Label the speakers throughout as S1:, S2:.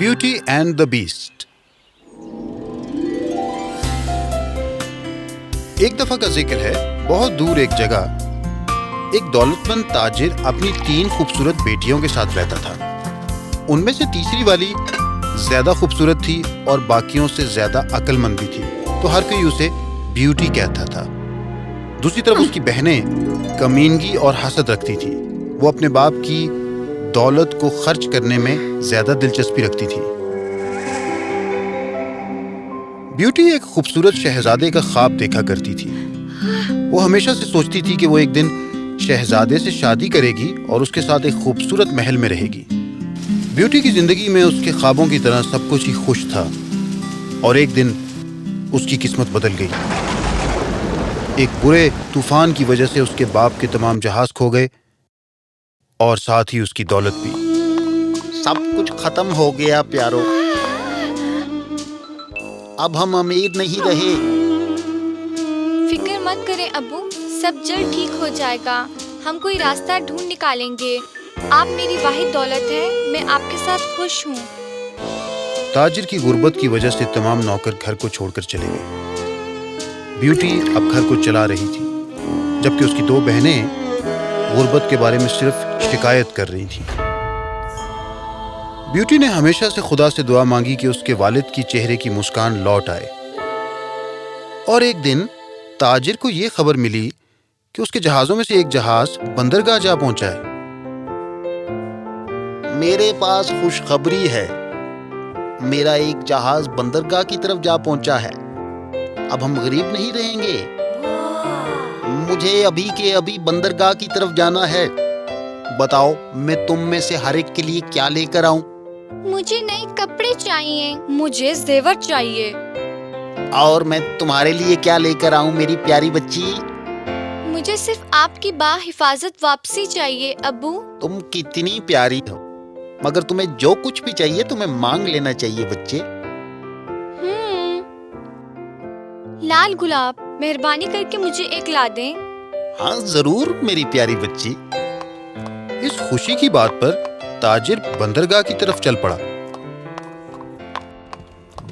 S1: Beauty and the best. ایک دفعہ کا ذکر ہے، بہت دور ایک جگہ، ایک دولت مند تاجر اپنی تین خوبصورت بیٹیوں کے ساتھ رہتا تھا۔ ان میں سے تیسری والی زیادہ خوبصورت تھی اور باقیوں سے زیادہ عقل مند بھی تھی۔ تو ہر کوئی اسے بیوٹی کہتا تھا۔ دوسری طرف اس کی بہنیں کمینگی اور حسد رکھتی تھی وہ اپنے باپ کی دولت کو خرچ کرنے میں زیادہ دلچسپی رکھتی تھی۔ بیوٹی ایک خوبصورت شہزادے کا خواب دیکھا کرتی تھی۔ وہ ہمیشہ سے سوچتی تھی کہ وہ ایک دن شہزادے سے شادی کرے گی اور اس کے ساتھ ایک خوبصورت محل میں رہے گی۔ بیوٹی کی زندگی میں اس کے خوابوں کی طرح سب کچھ ہی خوش تھا اور ایک دن اس کی قسمت بدل گئی۔ ایک برے طوفان کی وجہ سے اس کے باپ کے تمام جہاز کھو گئے اور ساتھ ہی اس کی دولت بھی۔
S2: سب کچھ ختم ہو گیا پیارو۔ اب ہم امیر نہیں رہے۔
S3: فکر مت کریں ابو سب جلد ٹھیک ہو جائے گا۔ ہم کوئی راستہ ڈھونڈ نکالیں گے۔ آپ میری واحد دولت ہے میں آپ کے ساتھ خوش ہوں۔
S1: تاجر کی غربت کی وجہ سے تمام نوکر گھر کو چھوڑ کر چلے گئے۔ بیوٹی اب گھر کو چلا رہی تھی جبکہ اس کی دو بہنیں غربت کے بارے میں صرف شکایت کر رہی تھی۔ بیوٹی نے ہمیشہ سے خدا سے دعا مانگی کہ اس کے والد کی چہرے کی مسکان لوٹ آئے۔ اور ایک دن تاجر کو یہ خبر ملی کہ اس کے جہازوں میں سے ایک جہاز بندرگاہ جا پہنچا ہے۔
S2: میرے پاس خوشخبری ہے۔ میرا ایک جہاز بندرگاہ کی طرف جا پہنچا ہے۔ اب ہم غریب نہیں رہیں گے۔ مجھے ابھی کے ابھی بندرگاہ کی طرف جانا ہے۔ بتاؤ میں تم میں سے ہر ایک کے لیے کیا لے کر آؤں؟
S3: مجھے نئے کپڑے چاہیے مجھے زیور چاہیے۔
S2: اور میں تمہارے لیے کیا لے کر آؤں میری پیاری بچی؟
S3: مجھے صرف آپ کی با حفاظت واپسی چاہیے ابو۔
S2: تم کتنی پیاری ہو۔ مگر تمہیں جو کچھ بھی چاہیے تمہیں مانگ لینا چاہیے بچے۔
S3: لال گلاب۔ مہربانی کر کے مجھے ایک لا دیں۔
S2: ہاں ضرور، میری پیاری بچی۔
S1: اس خوشی کی بات پر تاجر بندرگاہ کی طرف چل پڑا۔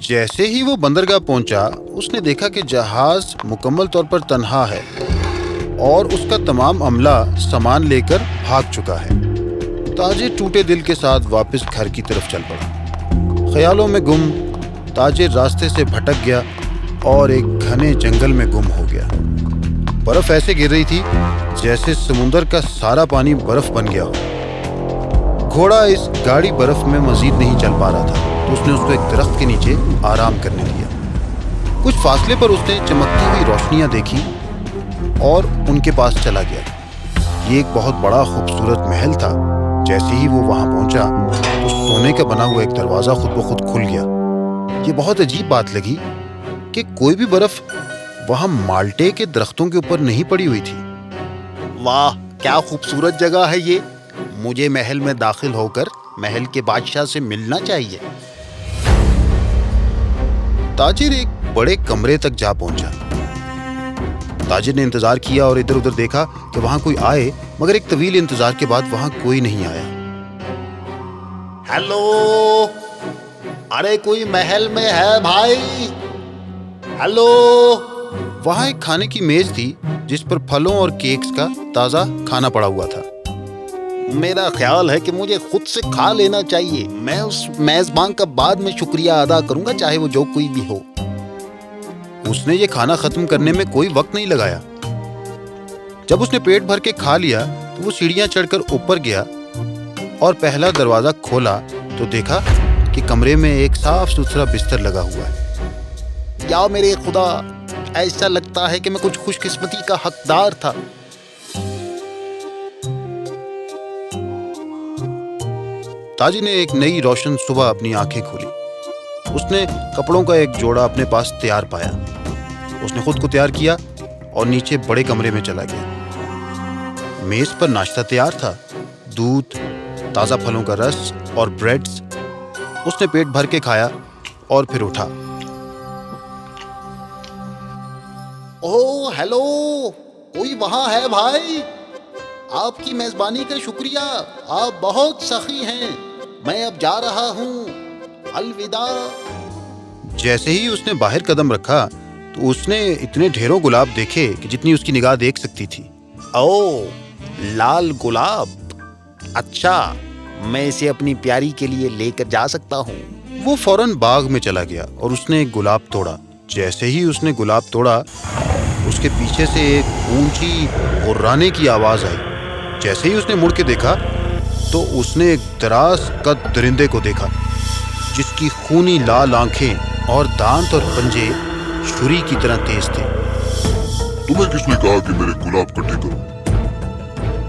S1: جیسے ہی وہ بندرگاہ پہنچا، اس نے دیکھا کہ جہاز مکمل طور پر تنہا ہے اور اس کا تمام عملہ سامان لے کر بھاگ چکا ہے۔ تاجر ٹوٹے دل کے ساتھ واپس گھر کی طرف چل پڑا۔ خیالوں میں گم، تاجر راستے سے بھٹک گیا۔ اور ایک گھنے جنگل میں گم ہو گیا۔ برف ایسے گر رہی تھی جیسے سمندر کا سارا پانی برف بن گیا ہو۔ گھوڑا اس گاڑی برف میں مزید نہیں چل پا رہا تھا، تو اس نے اس کو ایک درخت کے نیچے آرام کرنے دیا۔ کچھ فاصلے پر اس نے چمکتی ہوئی روشنیاں دیکھی اور ان کے پاس چلا گیا۔ یہ ایک بہت بڑا خوبصورت محل تھا۔ جیسے ہی وہ وہاں پہنچا، تو سونے کا بنا ہوا ایک دروازہ خود بخود کھل گیا۔ یہ بہت عجیب بات لگی کہ کوئی بھی برف وہاں مالٹے کے درختوں کے اوپر نہیں پڑی ہوئی تھی۔
S2: واہ، کیا خوبصورت جگہ ہے یہ۔ مجھے محل میں داخل ہو کر محل کے بادشاہ سے ملنا چاہیے۔
S1: تاجر ایک بڑے کمرے تک جا پہنچا۔ تاجر نے انتظار کیا اور ادھر ادھر دیکھا کہ وہاں کوئی آئے، مگر ایک طویل انتظار کے بعد وہاں کوئی نہیں آیا۔
S2: ہیلو! ارے، کوئی محل میں ہے بھائی؟ ہیلو
S1: وہاں ایک کھانے کی میز تھی جس پر پھلوں اور کیکس کا تازہ کھانا پڑا ہوا تھا۔
S2: میرا خیال ہے کہ مجھے خود سے کھا لینا چاہیے۔ میں اس میزبان کا بعد میں شکریہ ادا کروں گا چاہے وہ جو کوئی بھی ہو۔
S1: اس نے یہ کھانا ختم کرنے میں کوئی وقت نہیں لگایا۔ جب اس نے پیٹ بھر کے کھا لیا تو وہ سیڑھیاں چڑھ کر اوپر گیا اور پہلا دروازہ کھولا تو دیکھا کہ کمرے میں ایک صاف ستھرا بستر لگا ہوا ہے۔
S2: یا میرے خدا، ایسا لگتا ہے کہ میں کچھ خوش قسمتی کا حقدار تھا۔
S1: تاجی نے ایک نئی روشن صبح اپنی آنکھیں کھولی۔ اس نے کپڑوں کا ایک جوڑا اپنے پاس تیار پایا۔ اس نے خود کو تیار کیا اور نیچے بڑے کمرے میں چلا گیا۔ میز پر ناشتہ تیار تھا۔ دودھ، تازہ پھلوں کا رس اور بریڈز۔ اس نے پیٹ بھر کے کھایا اور پھر اٹھا۔
S2: اوہ ہیلو کوئی وہاں ہے بھائی؟ آپ کی میزبانی کا شکریہ آپ بہت سخی ہیں میں اب جا رہا ہوں۔ الوداع۔
S1: جیسے ہی اس نے باہر قدم رکھا تو اس نے اتنے ڈھیروں گلاب دیکھے کہ جتنی اس کی نگاہ
S2: دیکھ سکتی تھی۔ او لال گلاب۔ اچھا میں اسے اپنی پیاری کے لیے لے
S1: کر جا سکتا ہوں۔ وہ فوراً باغ میں چلا گیا اور اس نے ایک گلاب توڑا۔ جیسے ہی اس نے گلاب توڑا اس کے پیچھے سے ایک اونچی غرانے کی آواز آئی۔ جیسے ہی اس نے مڑ کے دیکھا تو اس نے ایک دراز قد درندے کو دیکھا، جس کی خونی لال
S4: آنکھیں اور دانت اور پنجے شری کی طرح تیز تھے۔ تمہیں کس نے کہا کہ میرے گلاب کٹھے کرو؟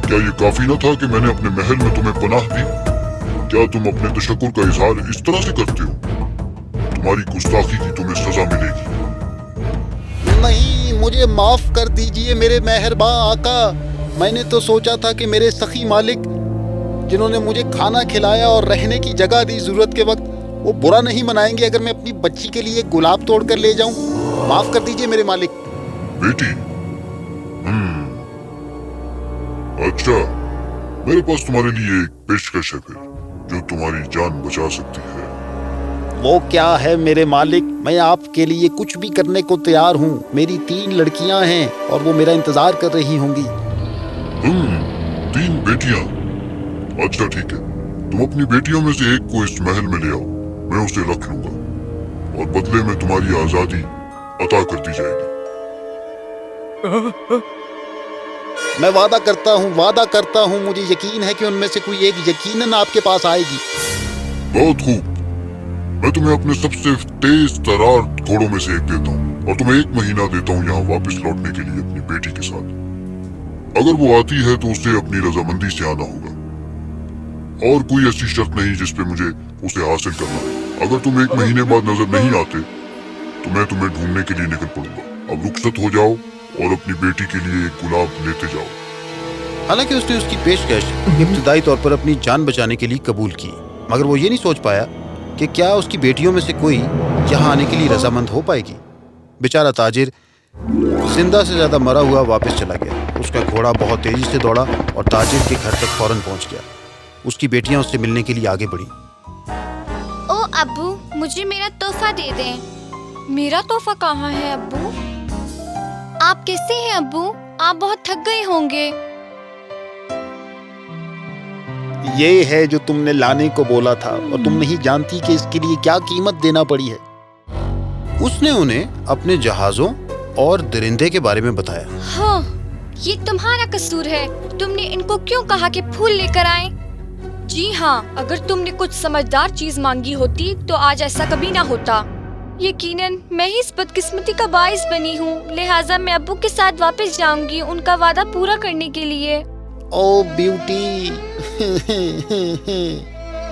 S4: کیا یہ کافی نہ تھا کہ میں نے اپنے محل میں تمہیں پناہ دی؟ کیا تم اپنے تشکر کا
S2: اظہار اس طرح سے کرتے ہو؟ تمہاری گستاخی کی تمہیں سزا ملے گی۔ مجھے معاف کر دیجیے میرے مہرباں آقا۔ میں نے تو سوچا تھا کہ میرے سخی مالک جنہوں نے مجھے کھانا کھلایا اور رہنے کی جگہ دی ضرورت کے وقت، وہ برا نہیں منائیں گے اگر
S4: میں اپنی بچی کے لیے گلاب توڑ کر لے جاؤں۔ معاف کر دیجیے میرے مالک۔ بیٹی۔ اچھا۔
S2: میرے پاس تمہارے لیے ایک پیشکش ہے پھر، جو تمہاری جان بچا سکتی ہے۔ وہ کیا ہے میرے مالک؟ میں آپ کے لیے کچھ بھی
S4: کرنے کو تیار ہوں۔ میری تین لڑکیاں ہیں اور وہ میرا انتظار کر رہی ہوں گی۔ تین بیٹیاں۔ اچھا ٹھیک ہے۔ تم اپنی بیٹیوں میں سے ایک کو اس محل میں
S2: لے آؤ۔ میں اسے رکھ لوں گا۔ اور بدلے میں تمہاری آزادی عطا کر دی جائے گی۔ میں وعدہ
S4: کرتا ہوں وعدہ کرتا ہوں مجھے یقین ہے کہ ان میں سے کوئی ایک یقیناً آپ کے پاس آئے گی۔ بہت خوب۔ میں تمہیں اپنے سب سے تیز ترار گھوڑوں میں سے ایک دیتا ہوں اور تمہیں ایک مہینہ دیتا ہوں یہاں واپس لوٹنے کے لیے اپنی بیٹی کے ساتھ۔ اگر وہ آتی ہے تو اسے اپنی رضامندی سے آنا ہوگا۔ اور کوئی ایسی شرط نہیں جس پہ مجھے اسے حاصل کرنا ہے۔ اگر تم ایک مہینے بعد نظر نہیں
S1: آتے تو میں تمہیں ڈھونڈنے کے لیے نکل پڑوں گا۔ اب رخصت ہو جاؤ اور اپنی بیٹی کے لیے ایک گلاب لیتے جاؤ۔ حالانکہ اس نے اس کی پیشکش ابتدائی طور پر اپنی جان بچانے کے لیے قبول کی، مگر وہ یہ نہیں سوچ پایا کہ کیا اس کی بیٹیوں میں سے کوئی یہاں آنے کے لیے رضامند ہو پائے گی؟ بیچارہ تاجر زندہ سے زیادہ
S3: مرا ہوا واپس چلا گیا۔ اس کا گھوڑا بہت تیزی سے دوڑا اور تاجر کے گھر تک فوراً پہنچ گیا۔ اس
S2: کی بیٹیاں اس سے ملنے کے لیے آگے بڑھی او ابو، مجھے میرا تحفہ دے دیں۔ میرا تحفہ کہاں ہے
S1: ابو؟ آپ کیسے ہیں ابو؟ آپ بہت تھک گئے ہوں
S3: گے۔ یہ ہے جو تم نے لانے کو بولا تھا اور تم نہیں جانتی کہ اس کے لیے کیا قیمت دینا پڑی ہے۔ اس نے انہیں اپنے جہازوں اور درندے کے بارے میں بتایا۔ ہاں یہ تمہارا قصور ہے۔ تم نے ان کو کیوں کہا کہ پھول لے کر آئیں؟
S2: جی ہاں اگر تم نے کچھ سمجھدار چیز مانگی ہوتی تو آج ایسا کبھی
S3: نہ ہوتا۔ یقیناً میں ہی اس بدقسمتی کا باعث بنی ہوں، لہٰذا میں ابو کے ساتھ واپس
S1: جاؤں گی ان کا وعدہ پورا کرنے کے لیے۔ او بیوٹی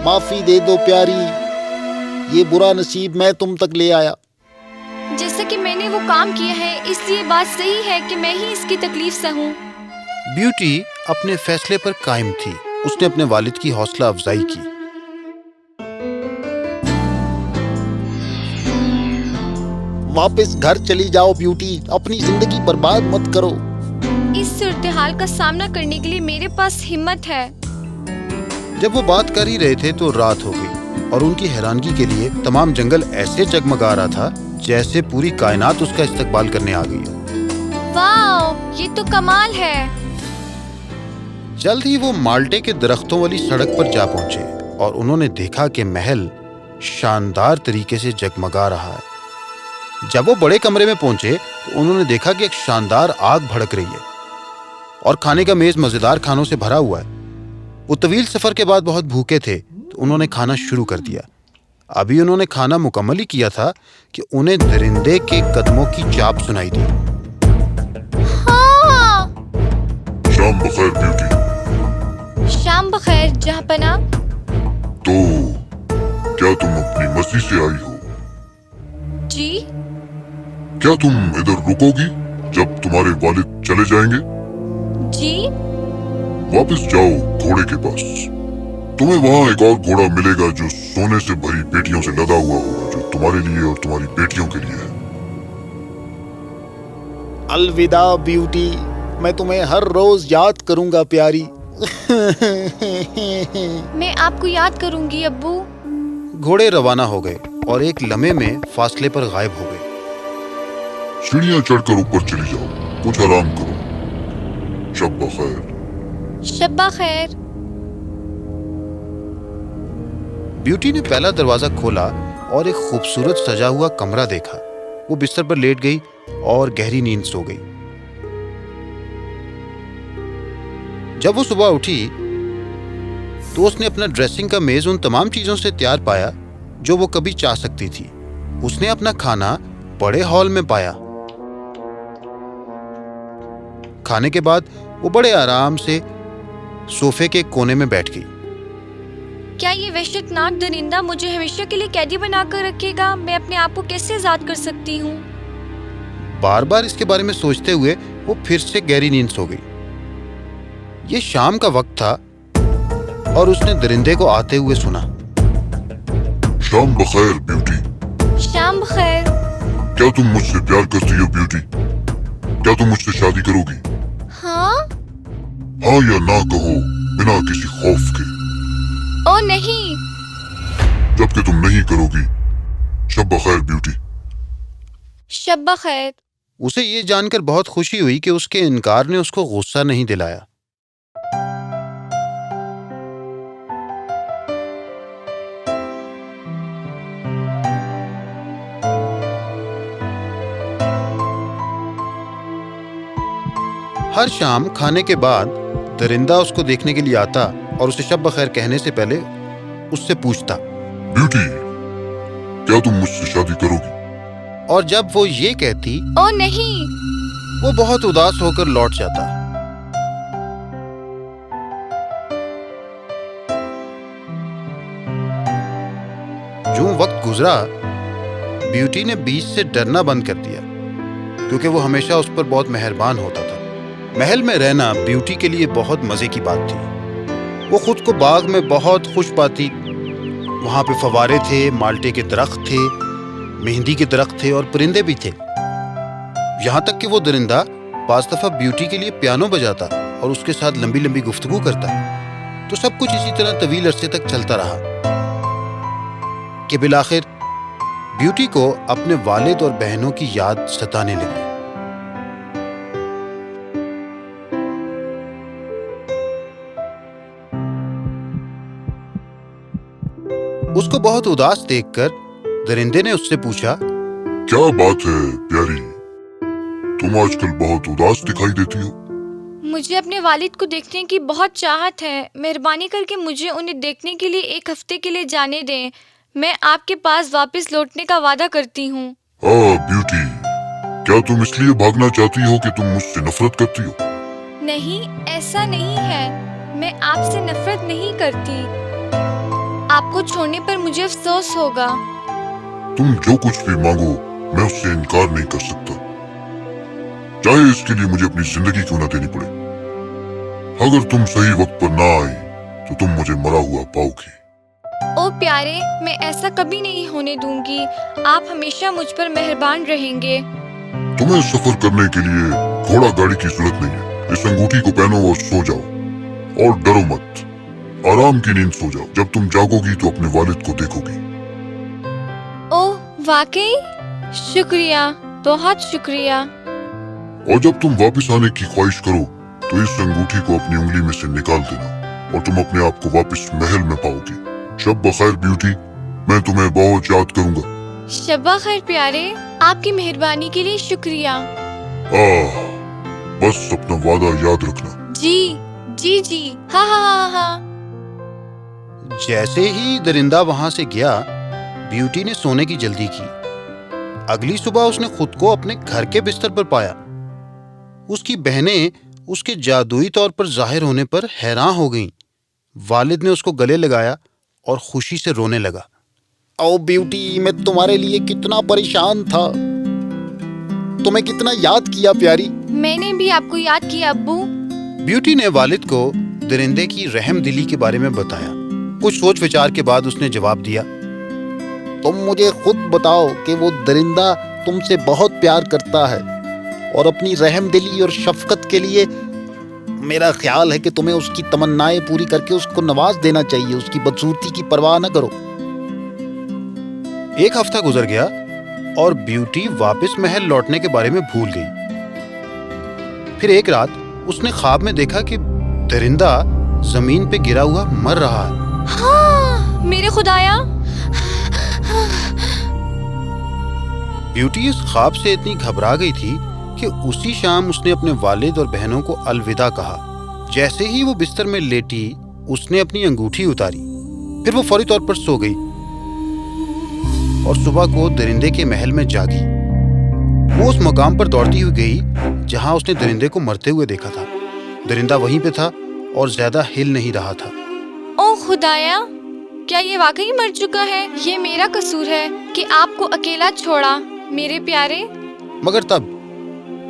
S1: معافی دے
S2: دو پیاری یہ برا نصیب میں تم تک لے آیا
S3: جیسا کہ میں نے وہ کام کیا ہے اس لیے بات صحیح
S1: ہے کہ میں ہی اس کی تکلیف سے ہوں بیوٹی اپنے فیصلے پر قائم تھی اس نے اپنے والد کی حوصلہ افزائی کی واپس گھر چلی جاؤ بیوٹی اپنی زندگی برباد
S3: مت کرو صورتحال کا سامنا
S1: کرنے کے لیے میرے پاس ہمت ہے۔ جب وہ بات کر ہی رہے تھے تو رات ہو گئی اور ان کی حیرانگی کے لیے تمام جنگل ایسے جگمگا رہا تھا جیسے پوری کائنات اس کا استقبال کرنے آ گئی واو یہ تو کمال ہے۔ جلد ہی وہ مالٹے کے درختوں والی سڑک پر جا پہنچے اور انہوں نے دیکھا کہ محل شاندار طریقے سے جگمگا رہا ہے۔ جب وہ بڑے کمرے میں پہنچے تو انہوں نے دیکھا کہ
S3: ایک
S4: شاندار آگ بھڑک
S3: رہی ہے۔ اور کھانے
S4: کا میز مزیدار کھانوں سے بھرا ہوا ہے۔
S3: وہ
S4: طویل سفر کے بعد بہت بھوکے تھے تو انہوں
S3: نے
S4: کھانا شروع کر دیا۔ ابھی انہوں نے کھانا مکمل ہی کیا تھا کہ انہیں درندے کے قدموں کی چاپ سنائی دی۔ ہاں۔ شام بخیر بیوٹی۔ شام بخیر جہاں پنا
S2: تو کیا تم اپنی مستی سے آئی ہو؟ جی۔
S3: کیا تم ادھر رکو گی جب تمہارے والد چلے جائیں گے؟ جی؟
S1: واپس جاؤ گھوڑے
S4: کے پاس۔ تمہیں وہاں ایک اور گھوڑا ملے گا جو سونے سے بھری بیٹیوں سے لدا ہوا ہوگا جو تمہارے لیے اور تمہاری بیٹیوں کے لیے ہے۔
S2: الوداع بیوٹی میں تمہیں ہر روز یاد کروں گا پیاری۔
S3: میں آپ کو یاد کروں گی ابو۔
S1: گھوڑے روانہ ہو گئے اور ایک لمحے میں فاصلے پر غائب ہو گئے۔
S4: سیڑھیاں چڑھ کر اوپر چلی جاؤ کچھ آرام کرو۔ شب بخیر۔
S3: شبہ خیر
S1: بیوٹی نے پہلا دروازہ کھولا اور ایک خوبصورت سجا ہوا کمرہ دیکھا۔ وہ بستر پر لیٹ گئی اور گہری نیند سو گئی۔ جب وہ صبح اٹھی تو اس نے اپنا ڈریسنگ کا میز ان تمام چیزوں سے تیار پایا جو وہ کبھی چاہ سکتی تھی۔ اس نے اپنا کھانا بڑے ہال میں پایا۔ کھانے کے بعد وہ بڑے آرام سے صوفے کے کونے میں بیٹھ گئی۔
S3: کیا یہ وحشت ناک درندہ مجھے ہمیشہ کے لیے قیدی بنا کر رکھے گا؟ میں اپنے آپ کو کیسے آزاد کر سکتی ہوں؟
S1: بار بار اس کے بارے میں سوچتے ہوئے وہ پھر سے گہری نیند سو گئی۔ یہ شام کا وقت تھا اور اس نے درندے کو آتے ہوئے سنا۔
S4: شام بخیر بیوٹی۔
S3: شام بخیر۔
S4: کیا تم مجھ سے پیار کرتی ہو بیوٹی؟ کیا تم مجھ سے شادی کرو گی؟
S3: ہاں
S4: یا نہ کہو بنا کسی خوف کے۔
S3: او نہیں۔
S4: جبکہ تم نہیں کرو گی۔ شب بخیر بیوٹی۔
S3: شبہ خیر
S1: اسے یہ جان کر بہت خوشی ہوئی کہ اس کے انکار نے اس کو غصہ نہیں دلایا۔ ہر شام کھانے کے بعد درندہ اس کو دیکھنے کے لیے آتا اور اسے شب بخیر کہنے سے پہلے اس سے پوچھتا۔
S4: بیوٹی کیا تم مجھ سے شادی کرو گی؟
S1: اور جب وہ یہ کہتی
S3: او نہیں۔
S1: وہ بہت اداس ہو کر لوٹ جاتا۔ جو وقت گزرا بیوٹی نے بیچ سے ڈرنا بند کر دیا کیونکہ وہ ہمیشہ اس پر بہت مہربان ہوتا تھا۔ محل میں رہنا بیوٹی کے لیے بہت مزے کی بات تھی۔ وہ خود کو باغ میں بہت خوش پاتی وہاں پہ فوارے تھے، مالٹے کے درخت تھے، مہندی کے درخت تھے اور پرندے بھی تھے۔ یہاں تک کہ وہ درندہ بعض دفعہ بیوٹی کے لیے پیانو بجاتا اور اس کے ساتھ لمبی لمبی گفتگو کرتا۔ تو سب کچھ اسی طرح طویل عرصے تک چلتا رہا۔ کہ بالآخر بیوٹی کو اپنے والد اور بہنوں کی یاد ستانے لگی۔ کو بہت اداس دیکھ کر درندے نے اس سے پوچھا
S4: کیا بات ہے پیاری؟ تم آج کل بہت اداس دکھائی دیتی ہو۔
S3: مجھے اپنے والد کو دیکھنے کی بہت چاہت ہے۔ مہربانی کر کے مجھے انہیں دیکھنے کے لیے ایک ہفتے کے لیے جانے دیں۔ میں آپ کے پاس واپس لوٹنے کا وعدہ کرتی ہوں۔
S4: ہاں بیوٹی۔ کیا تم اس لیے بھاگنا چاہتی ہو کہ تم مجھ سے نفرت کرتی ہو؟
S3: نہیں ایسا نہیں ہے۔ میں آپ سے نفرت نہیں کرتی۔ آپ کو چھوڑنے پر مجھے افسوس ہوگا۔
S4: تم جو کچھ بھی مانگو میں اس سے انکار نہیں کر سکتا۔ چاہے اس کے لیے مجھے اپنی زندگی کیوں نہ دینی پڑے۔ اگر تم صحیح وقت پر نہ آئی تو تم مجھے مرا ہوا پاؤ گی
S3: او پیارے میں ایسا کبھی نہیں ہونے دوں گی۔ آپ ہمیشہ مجھ پر مہربان رہیں گے۔
S4: تمہیں سفر کرنے کے لیے گھوڑا گاڑی کی ضرورت نہیں ہے۔ اس انگوٹھی کو پہنو اور سو جاؤ۔ اور ڈرو مت۔ آرام کی نیند سو جاؤ۔ جب تم جاگو گی تو اپنے والد کو دیکھو گی۔
S3: او واقعی؟ شکریہ بہت شکریہ۔
S4: اور جب تم واپس آنے کی خواہش کرو تو اس انگوٹھی کو اپنی انگلی میں سے نکال دینا اور تم اپنے آپ کو واپس محل میں پاؤ گی۔ شب بخیر بیوٹی میں تمہیں بہت یاد کروں گا۔
S3: شبہ خیر پیارے آپ کی مہربانی کے لیے شکریہ۔
S4: آہ بس اپنا وعدہ یاد رکھنا۔
S3: جی جی جی۔ ہاں ہاں ہاں ہاں۔
S1: جیسے ہی درندہ وہاں سے گیا بیوٹی نے سونے کی جلدی کی۔ اگلی صبح اس نے خود کو اپنے گھر کے بستر پر پایا۔ اس کی بہنیں اس کے جادوئی طور پر ظاہر ہونے پر حیران ہو گئیں۔ والد نے اس کو گلے لگایا اور خوشی سے رونے لگا۔
S2: او بیوٹی میں تمہارے لیے کتنا پریشان تھا۔ تمہیں کتنا یاد کیا پیاری؟
S3: میں نے بھی آپ کو یاد کیا ابو۔
S1: بیوٹی نے والد کو درندے کی رحم دلی کے بارے میں بتایا۔ کچھ سوچ وچار کے بعد اس نے جواب دیا،
S2: تم مجھے خود بتاؤ کہ وہ درندہ تم سے بہت پیار کرتا ہے اور اپنی رحم دلی اور شفقت کے لیے میرا خیال ہے کہ تمہیں اس کی تمنائیں پوری کر کے اس کو نواز دینا چاہیے، اس کی بدصورتی کی پرواہ نہ کرو۔
S1: ایک ہفتہ گزر گیا اور بیوٹی واپس محل لوٹنے کے بارے میں بھول گئی۔ پھر ایک رات اس نے خواب میں دیکھا کہ درندہ زمین پہ گرا ہوا مر رہا ہے۔
S3: ہاں میرے خدایا۔
S1: بیوٹی اس خواب سے اتنی گھبرا گئی تھی کہ اسی شام اس نے اپنے والد اور بہنوں کو الوداع کہا۔ جیسے ہی وہ بستر میں لیٹی، اس نے اپنی انگوٹھی اتاری۔ پھر وہ فوری طور پر سو گئی اور صبح کو درندے کے محل میں جاگی وہ اس مقام پر دوڑتی ہوئی گئی جہاں اس نے درندے کو مرتے ہوئے دیکھا تھا۔ درندہ وہیں پہ تھا اور زیادہ ہل نہیں رہا تھا۔
S3: او خدایا کیا یہ واقعی مر چکا ہے؟ یہ میرا قصور ہے کہ آپ کو اکیلا چھوڑا میرے پیارے۔
S1: مگر تب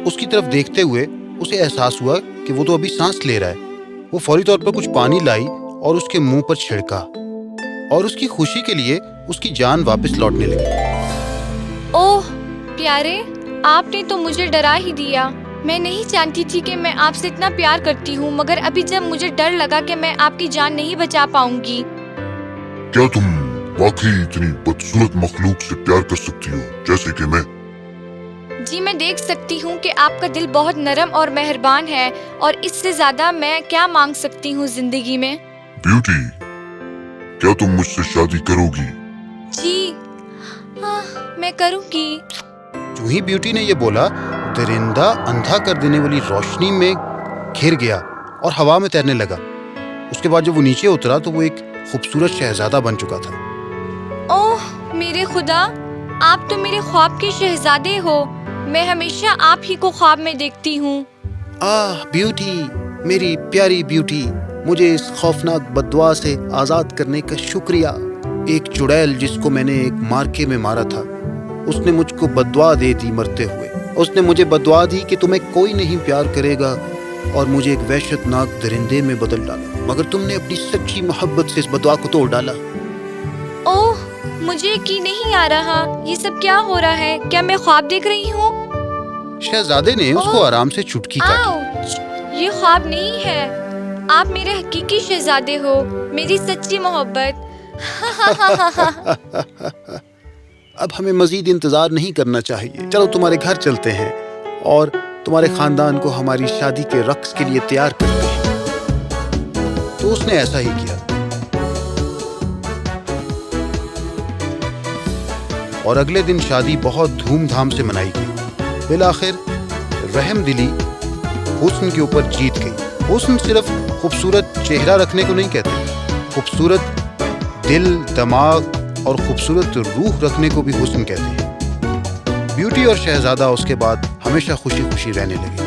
S1: اس کی طرف دیکھتے ہوئے اسے احساس ہوا کہ وہ تو ابھی سانس لے رہا ہے۔ وہ فوری طور پر کچھ پانی لائی اور اس کے منہ پر چھڑکا اور اس کی خوشی کے لیے اس کی جان واپس لوٹنے لگی۔
S3: اوہ پیارے آپ نے تو مجھے ڈرا ہی دیا۔ میں نہیں جانتی تھی کہ میں آپ سے اتنا پیار کرتی ہوں مگر ابھی جب مجھے ڈر لگا کہ میں آپ کی جان نہیں بچا پاؤں گی۔
S4: کیا تم واقعی اتنی بدصورت مخلوق سے پیار کر سکتی ہو جیسے کہ میں؟
S3: جی میں دیکھ سکتی ہوں کہ آپ کا دل بہت نرم اور مہربان ہے اور اس سے زیادہ میں کیا مانگ سکتی ہوں زندگی میں؟
S4: بیوٹی کیا تم مجھ سے شادی کرو گی؟
S3: جی ہاں میں کروں گی۔
S1: جو ہی بیوٹی نے یہ بولا درندہ اندھا کر دینے والی روشنی میں گھر گیا اور ہوا میں تیرنے لگا۔ اس کے بعد جب وہ نیچے اترا تو وہ ایک خوبصورت شہزادہ بن چکا تھا۔
S3: اوہ میرے خدا آپ تو میرے خواب کے شہزادے ہو۔ میں ہمیشہ آپ ہی کو خواب میں دیکھتی ہوں۔
S1: آہ بیوٹی میری پیاری بیوٹی مجھے اس خوفناک بدوا سے آزاد کرنے کا شکریہ۔ ایک چڑیل جس کو میں نے ایک مارکے میں مارا تھا اس نے مجھ کو بدوا دے دی مرتے ہوئے۔ اس نے مجھے بدوا دی کہ تمہیں کوئی نہیں پیار کرے گا اور مجھے ایک وحشت ناک درندے میں بدل ڈالا۔ مگر تم نے اپنی سچی محبت سے اس بدوا کو توڑ ڈالا۔
S3: اوہ مجھے یقین نہیں آ رہا۔ یہ سب کیا ہو رہا ہے؟ کیا میں خواب دیکھ رہی ہوں؟
S1: شہزادے نے اس کو آرام سے چٹکی کاٹی
S3: یہ خواب نہیں ہے۔ آپ میرے حقیقی شہزادے ہو میری سچی محبت۔
S1: اب ہمیں مزید انتظار نہیں کرنا چاہیے۔ چلو تمہارے گھر چلتے ہیں اور تمہارے خاندان کو ہماری شادی کے رقص کے لیے تیار کرتے ہیں۔ تو اس نے ایسا ہی کیا۔ اور اگلے دن شادی بہت دھوم دھام سے منائی گئی۔ بالآخر رحم دلی حسن کے اوپر جیت گئی۔ حسن صرف خوبصورت چہرہ رکھنے کو نہیں کہتے، خوبصورت دل، دماغ اور خوبصورت روح رکھنے کو بھی حسن کہتے ہیں۔ بیوٹی اور شہزادہ اس کے بعد ہمیشہ خوشی خوشی رہنے لگے۔